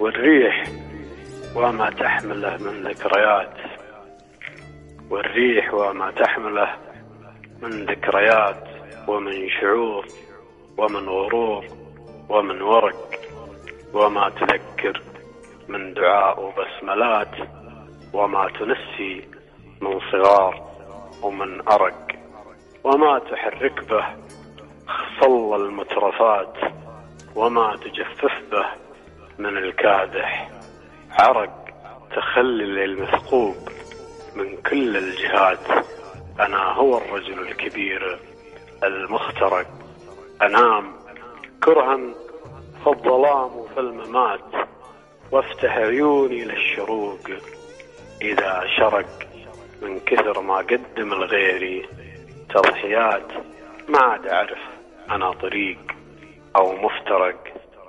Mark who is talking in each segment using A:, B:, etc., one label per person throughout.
A: والريح وما تحمله من ذكريات. والريح وما تحمله من ذكريات ومن شعور ومن غرور ومن ورق وما تذكر من دعاء وبسملات وما تنسي من صغار ومن أرق وما تحرك به. صل المترفات وما تجفف به. من الكادح. عرق تخلل المثقوب من كل الجهات. أنا هو الرجل الكبير المخترق. أنام كرها في الظلام وفي الممات وافتح عيوني للشروق. إذا شرق من كثر ما قدم لغيري تضحيات ما عاد أعرف أنا طريق أو مفترق.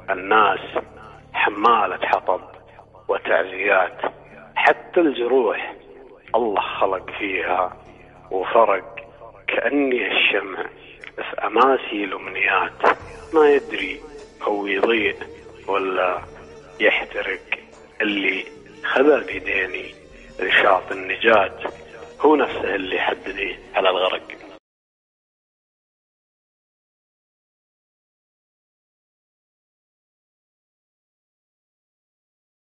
A: الناس حمالة حطب وتعزيات حتى الجروح الله خلق فيها وفرق. كأني الشمع في أماسي الأمنيات. ما يدري هو يضيء ولا يحترق. اللي خذا بيديني رشاط النجاة هو نفسه اللي حدني على الغرق.